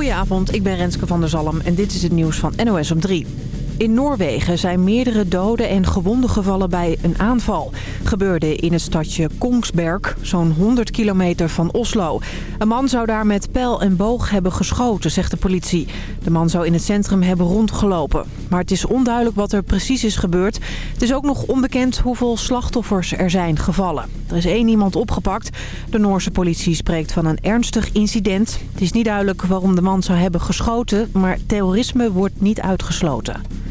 Goedenavond, ik ben Renske van der Zalm en dit is het nieuws van NOS om 3. In Noorwegen zijn meerdere doden en gewonden gevallen bij een aanval. Gebeurde in het stadje Kongsberg, zo'n 100 kilometer van Oslo. Een man zou daar met pijl en boog hebben geschoten, zegt de politie. De man zou in het centrum hebben rondgelopen. Maar het is onduidelijk wat er precies is gebeurd. Het is ook nog onbekend hoeveel slachtoffers er zijn gevallen. Er is één iemand opgepakt. De Noorse politie spreekt van een ernstig incident. Het is niet duidelijk waarom de man zou hebben geschoten, maar terrorisme wordt niet uitgesloten.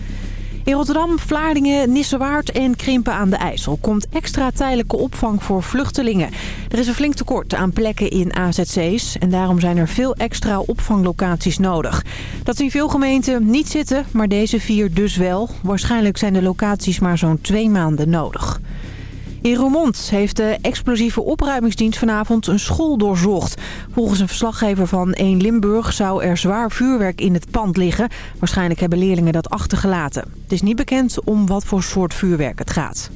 In Rotterdam, Vlaardingen, Nissewaard en Krimpen aan de IJssel komt extra tijdelijke opvang voor vluchtelingen. Er is een flink tekort aan plekken in AZC's en daarom zijn er veel extra opvanglocaties nodig. Dat zien veel gemeenten niet zitten, maar deze vier dus wel. Waarschijnlijk zijn de locaties maar zo'n twee maanden nodig. In Roermond heeft de explosieve opruimingsdienst vanavond een school doorzocht. Volgens een verslaggever van 1 Limburg zou er zwaar vuurwerk in het pand liggen. Waarschijnlijk hebben leerlingen dat achtergelaten. Het is niet bekend om wat voor soort vuurwerk het gaat.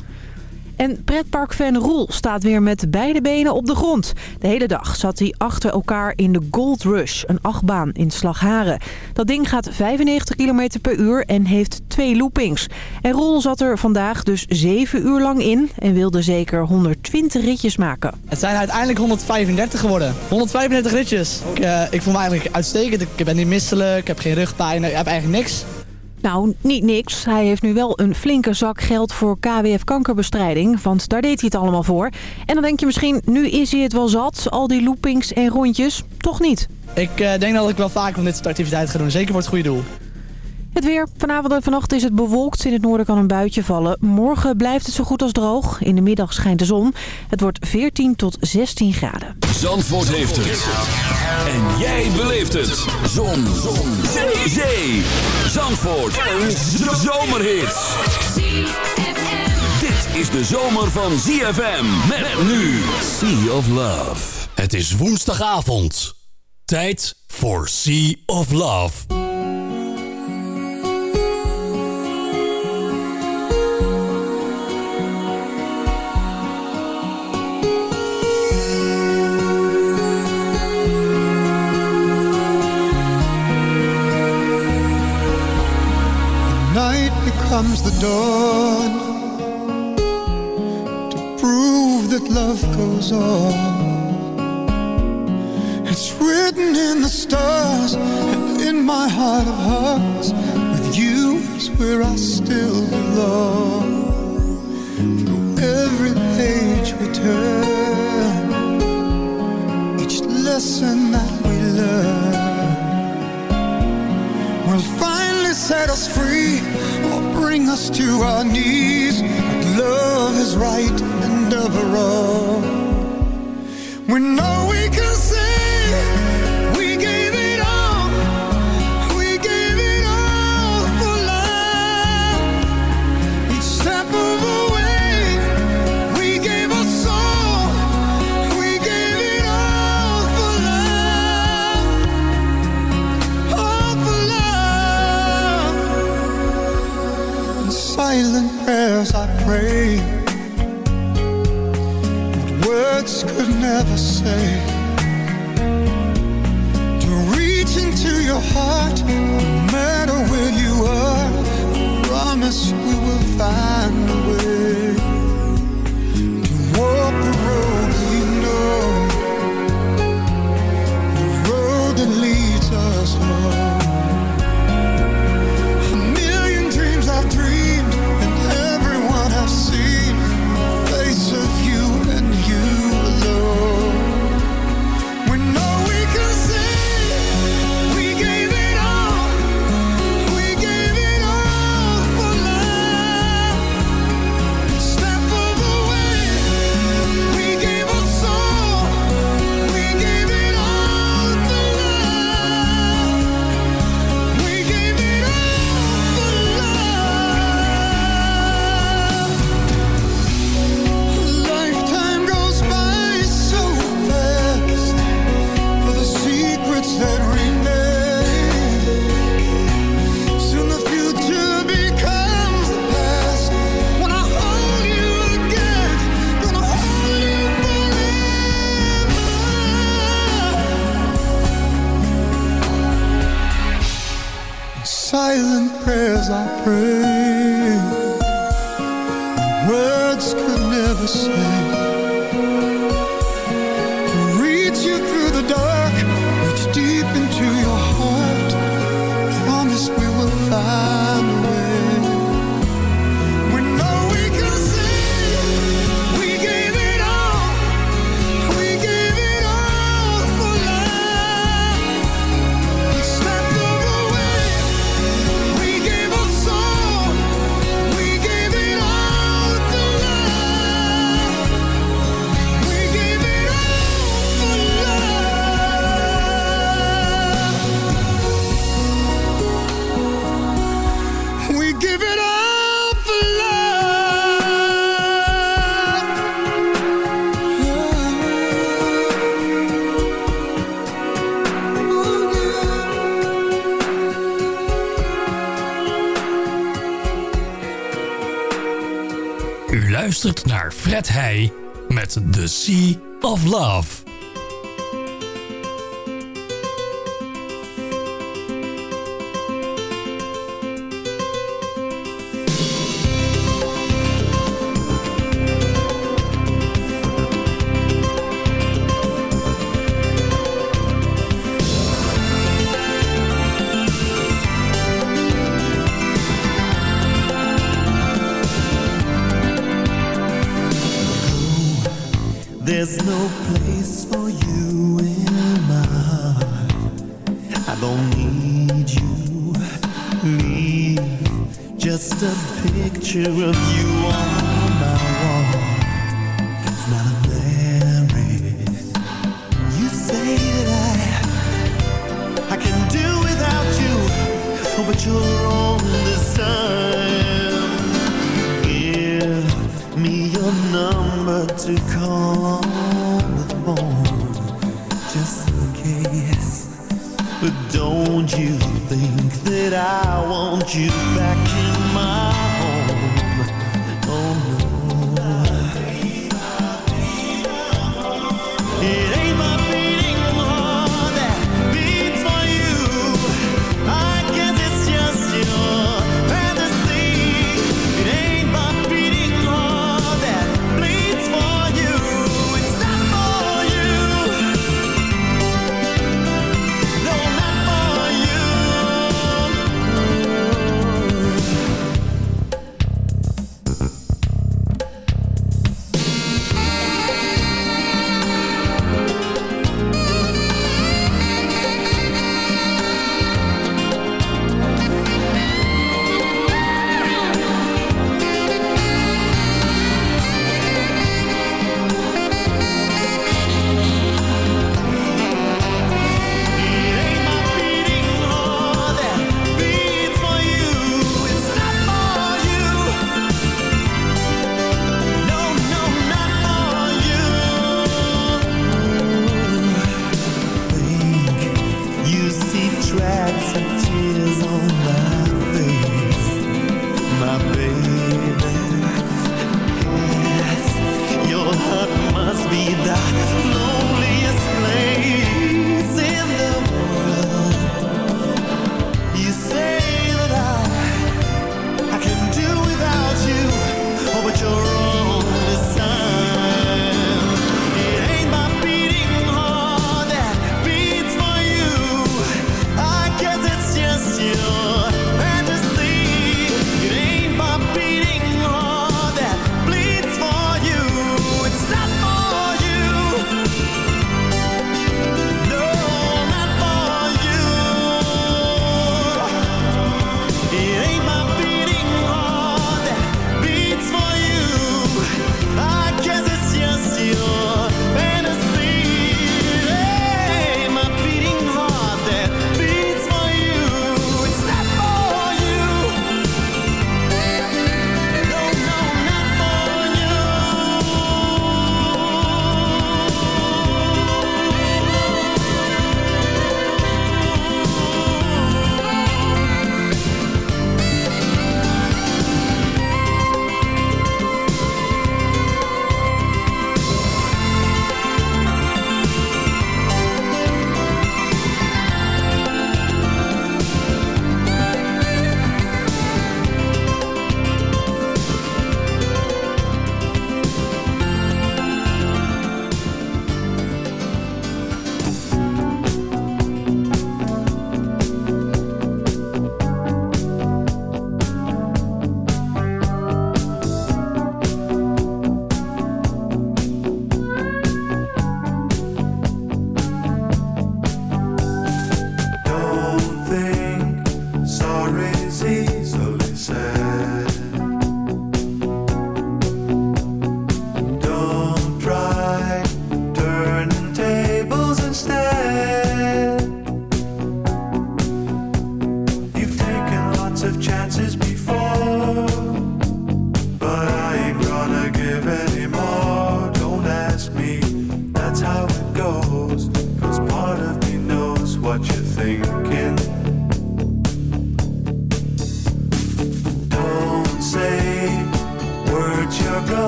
En pretparkfan Roel staat weer met beide benen op de grond. De hele dag zat hij achter elkaar in de Gold Rush, een achtbaan in Slagharen. Dat ding gaat 95 km per uur en heeft twee loopings. En Roel zat er vandaag dus 7 uur lang in en wilde zeker 120 ritjes maken. Het zijn uiteindelijk 135 geworden. 135 ritjes. Ik, uh, ik voel me eigenlijk uitstekend. Ik ben niet misselijk, ik heb geen rugpijn, ik heb eigenlijk niks. Nou, niet niks. Hij heeft nu wel een flinke zak geld voor KWF kankerbestrijding. Want daar deed hij het allemaal voor. En dan denk je misschien, nu is hij het wel zat. Al die loopings en rondjes. Toch niet. Ik uh, denk dat ik wel vaak van dit soort activiteiten ga doen. Zeker voor het goede doel. Het weer. Vanavond en vannacht is het bewolkt. In het noorden kan een buitje vallen. Morgen blijft het zo goed als droog. In de middag schijnt de zon. Het wordt 14 tot 16 graden. Zandvoort heeft het. En jij beleeft het. Zon. zon. Zee. Zee. Zandvoort. Een zomerhit. Dit is de zomer van ZFM. Met nu Sea of Love. Het is woensdagavond. Tijd voor Sea of Love. Comes the dawn to prove that love goes on. It's written in the stars and in my heart of hearts. With you is where I still belong. Through every page we turn, each lesson that we learn will finally set us free bring us to our knees. Love is right and never wrong. We know we can say pray What words could never say. To reach into your heart No matter where you are I promise we will find Fred Heij met The Sea of Love.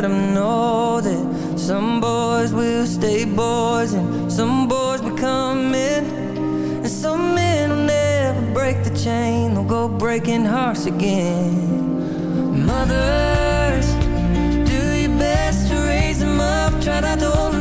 let them know that some boys will stay boys and some boys become men. And some men will never break the chain, they'll go breaking hearts again. Mothers, do your best to raise them up, try not to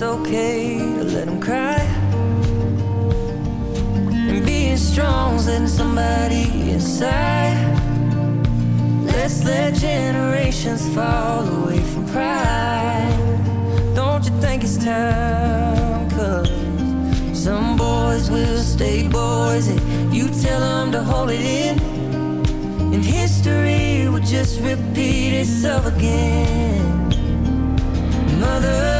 it's okay to let them cry. And being strong's letting somebody inside. Let's let generations fall away from pride. Don't you think it's time? Cause some boys will stay boys, and you tell them to hold it in. And history will just repeat itself again. Mother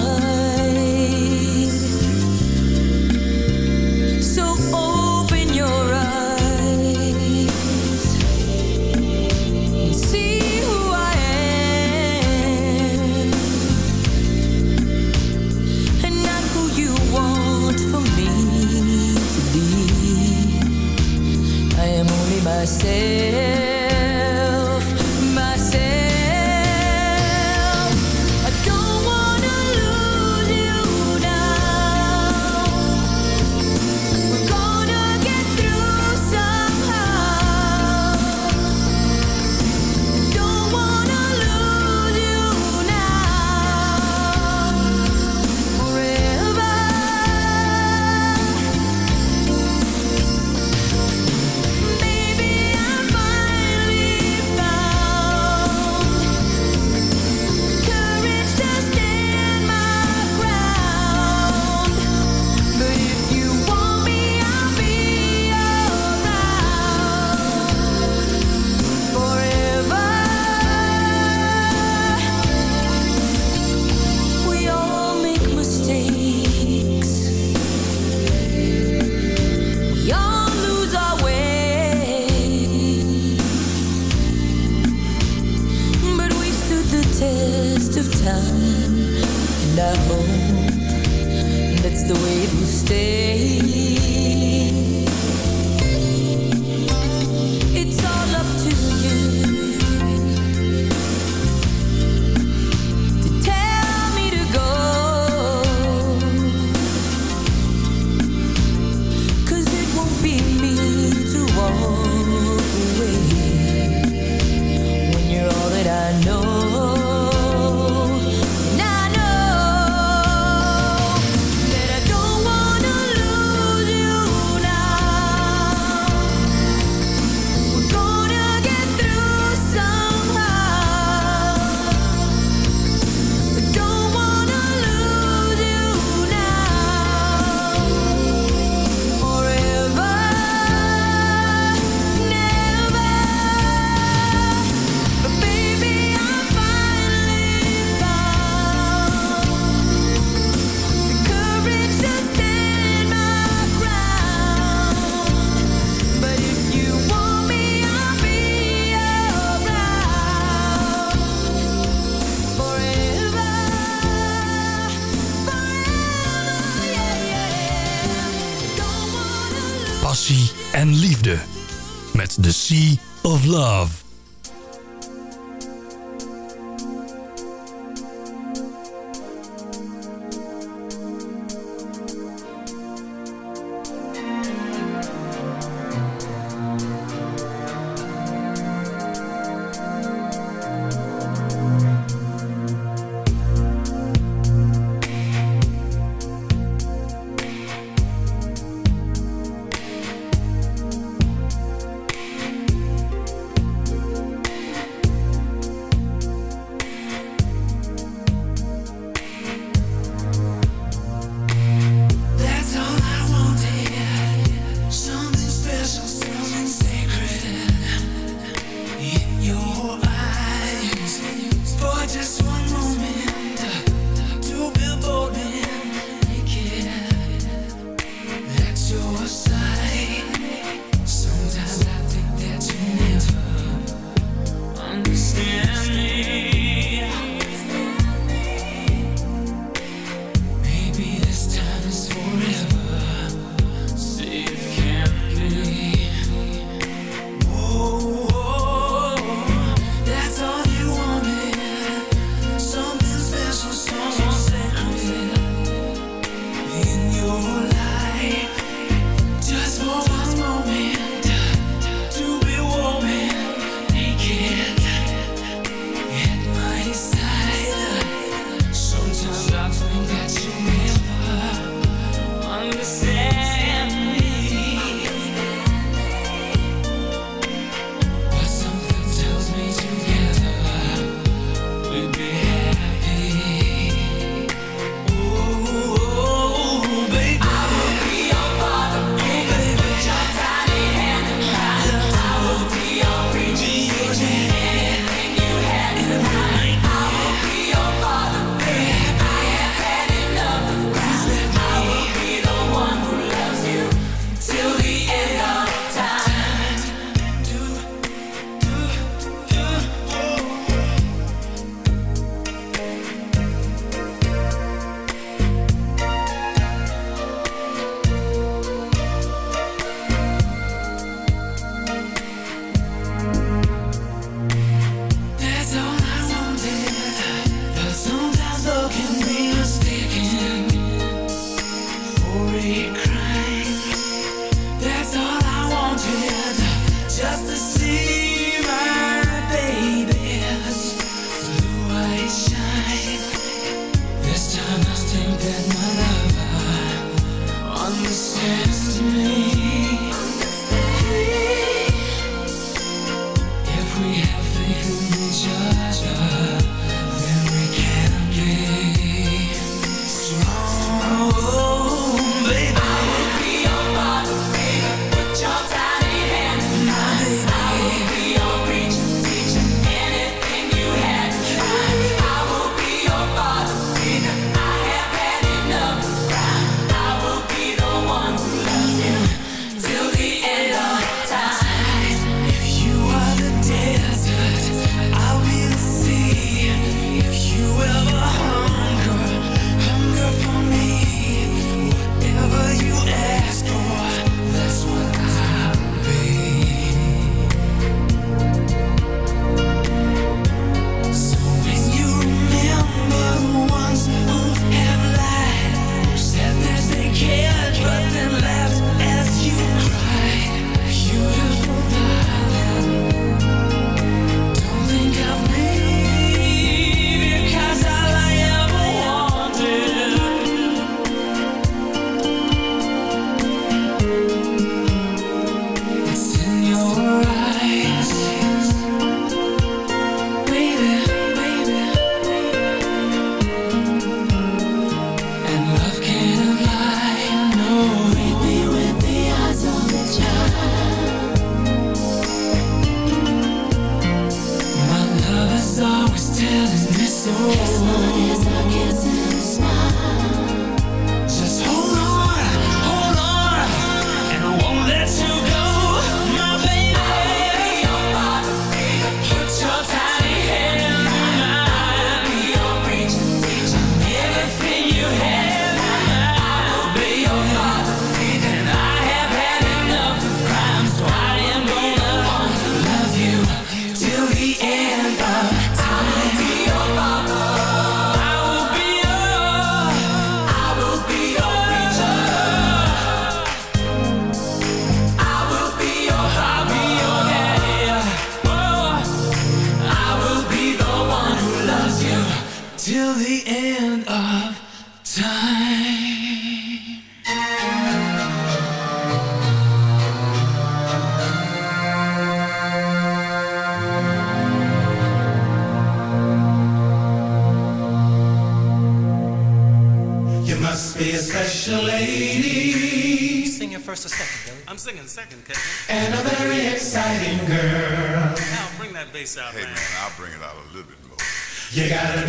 time, and I hope that's the way it will stay.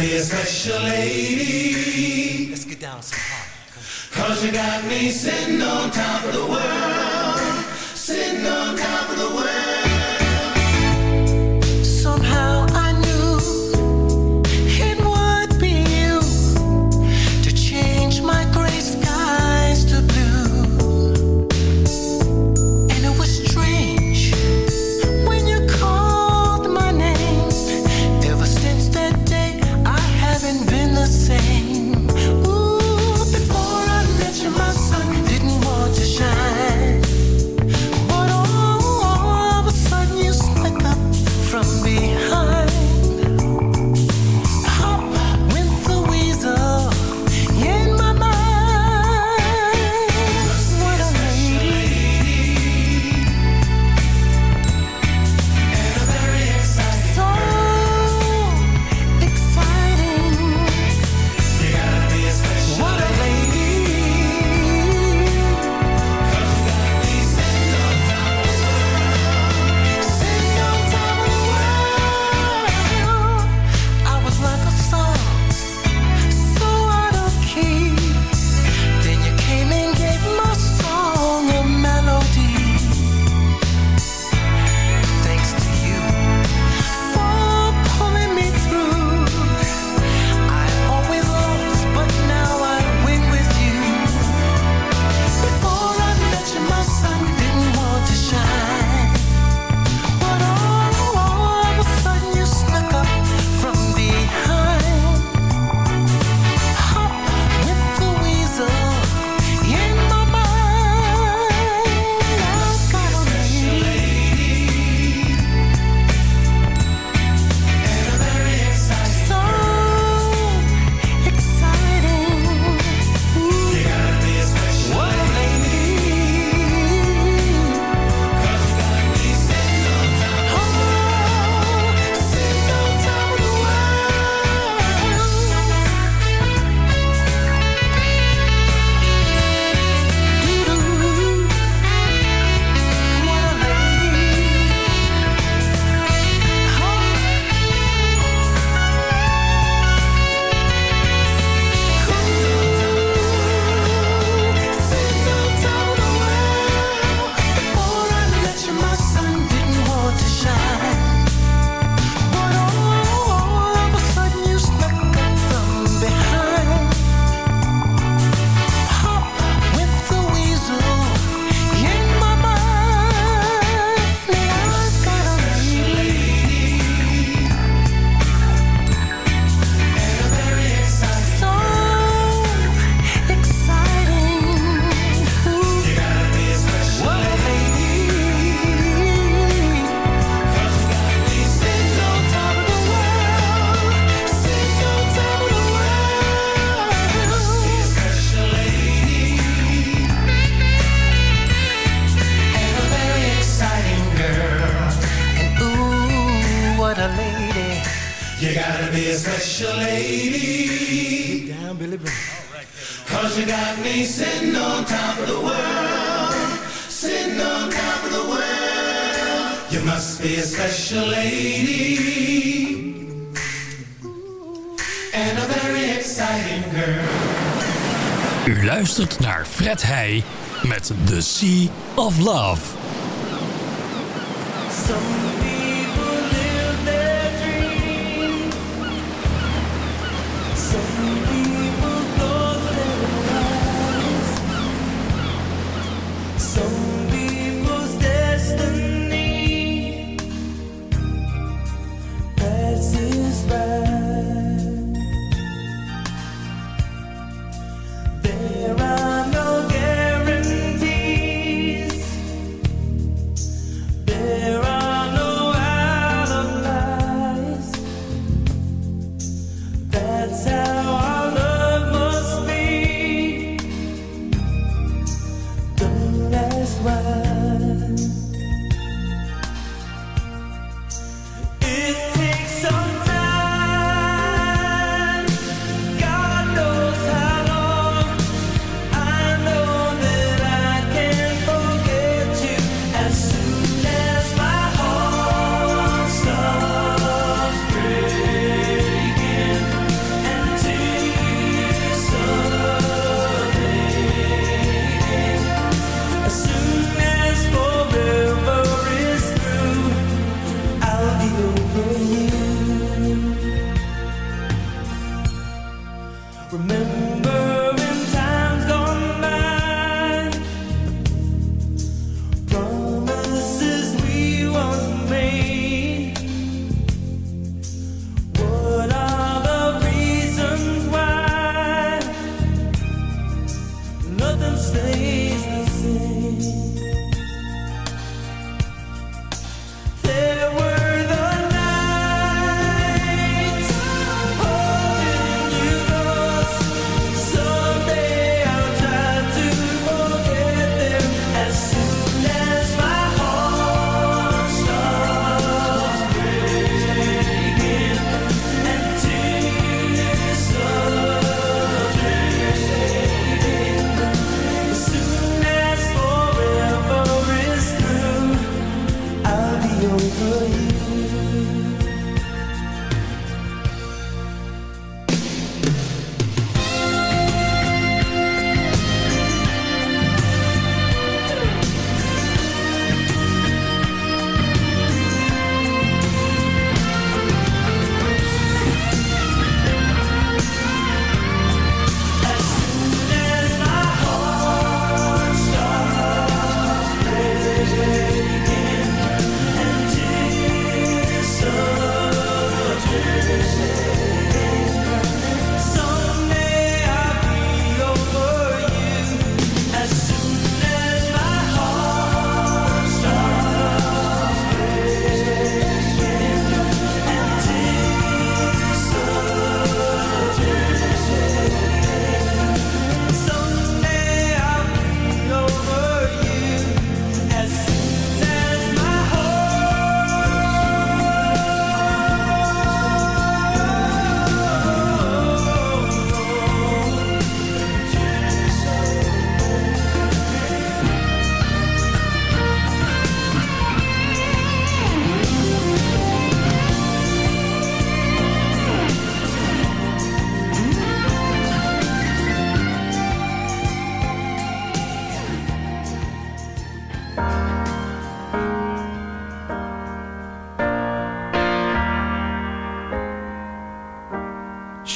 me a special lady. Let's get down some hot. Cause you got me sitting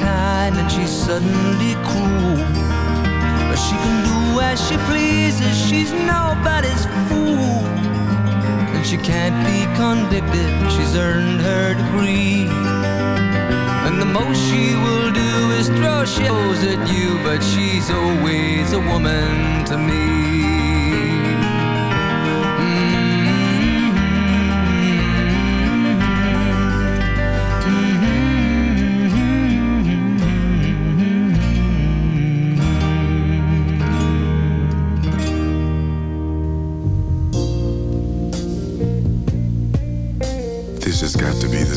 Kind and she's suddenly cruel. But she can do as she pleases. She's nobody's fool. She can't be convicted. She's earned her degree. And the most she will do is throw shows at you, but she's always a woman to me.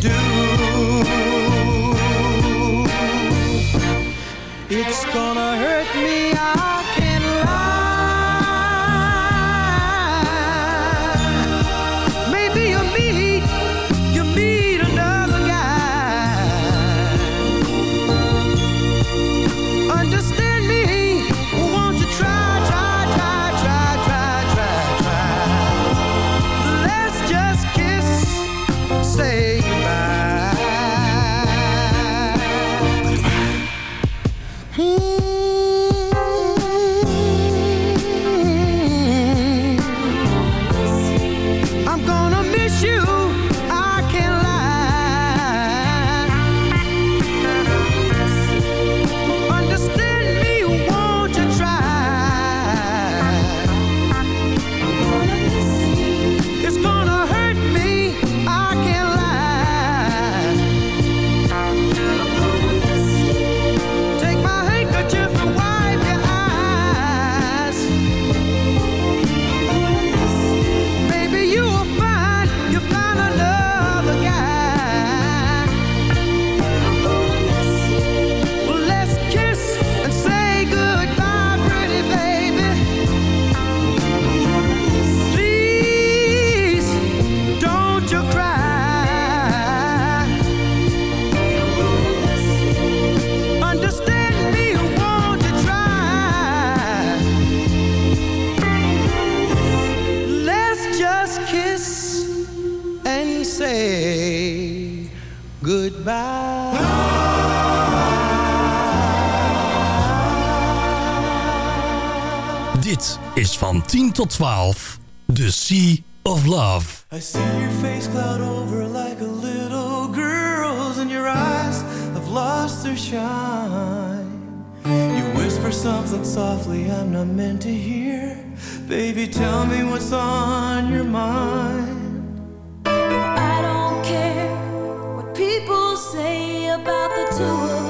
do. It's gonna hurt me, I is van 10 tot 12 The Sea of Love. I see your face cloud over like a little girl's and your eyes have lost their shine. You whisper something softly I'm not meant to hear. Baby, tell me what's on your mind. I don't care what people say about the two of us.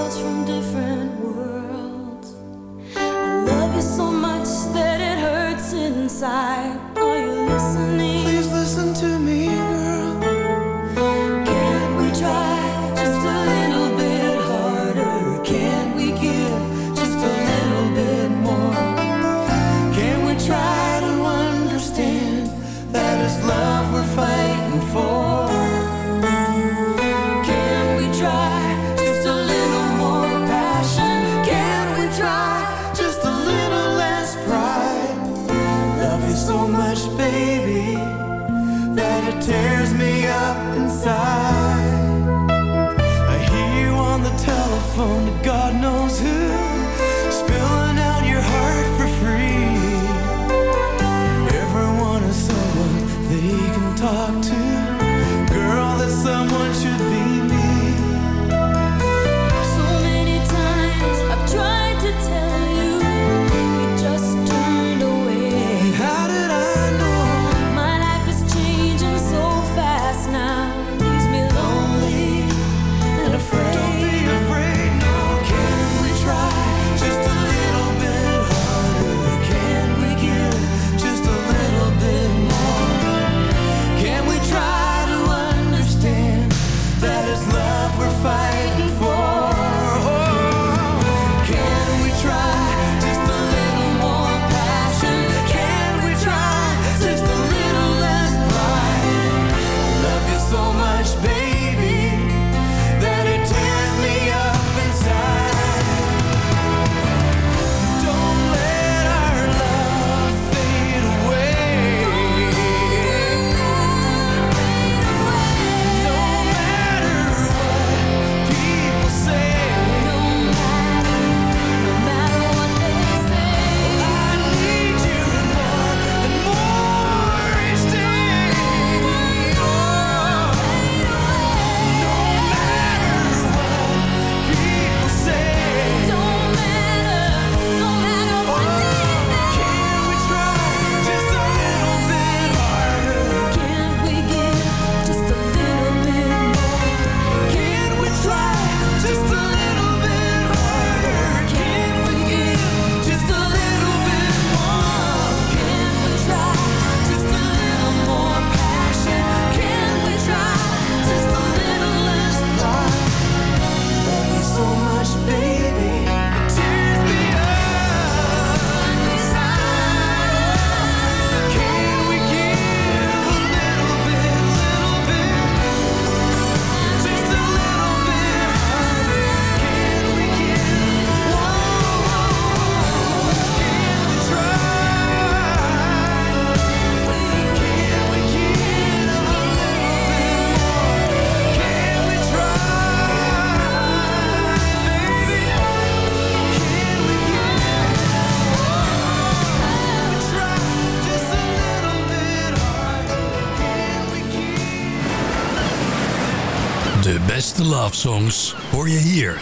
De beste love songs hoor je hier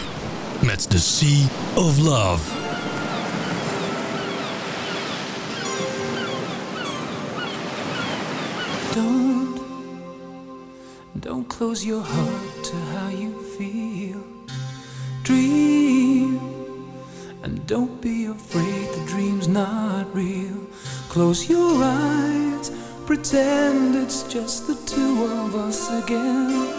met The Sea of Love. Don't, don't close your heart to how you feel. Dream, and don't be afraid the dream's not real. Close your eyes, pretend it's just the two of us again.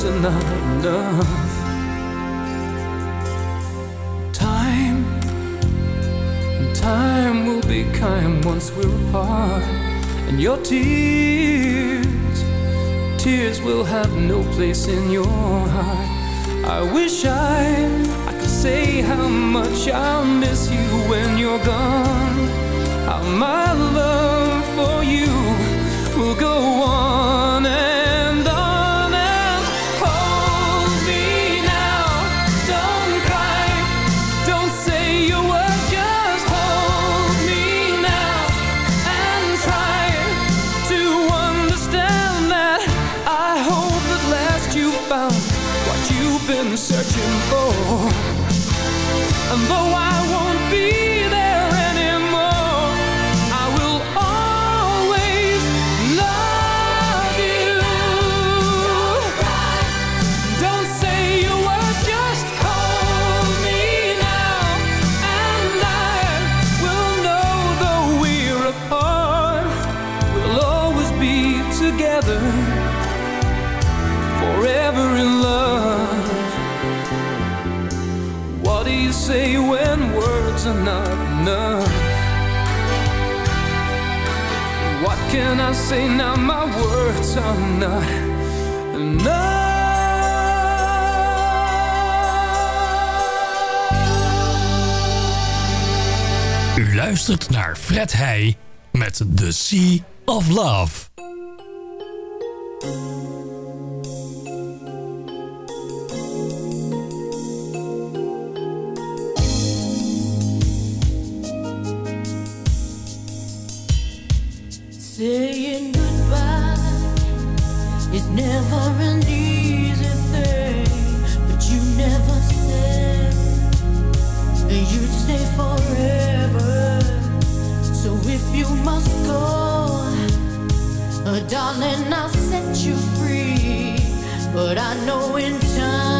things are not enough. Time, time will be kind once we're apart. And your tears, tears will have no place in your heart. I wish I, I could say how much I miss you when you're gone can I say now? My words are not enough. U luistert naar Fred Heij met The Sea of Love. know in time.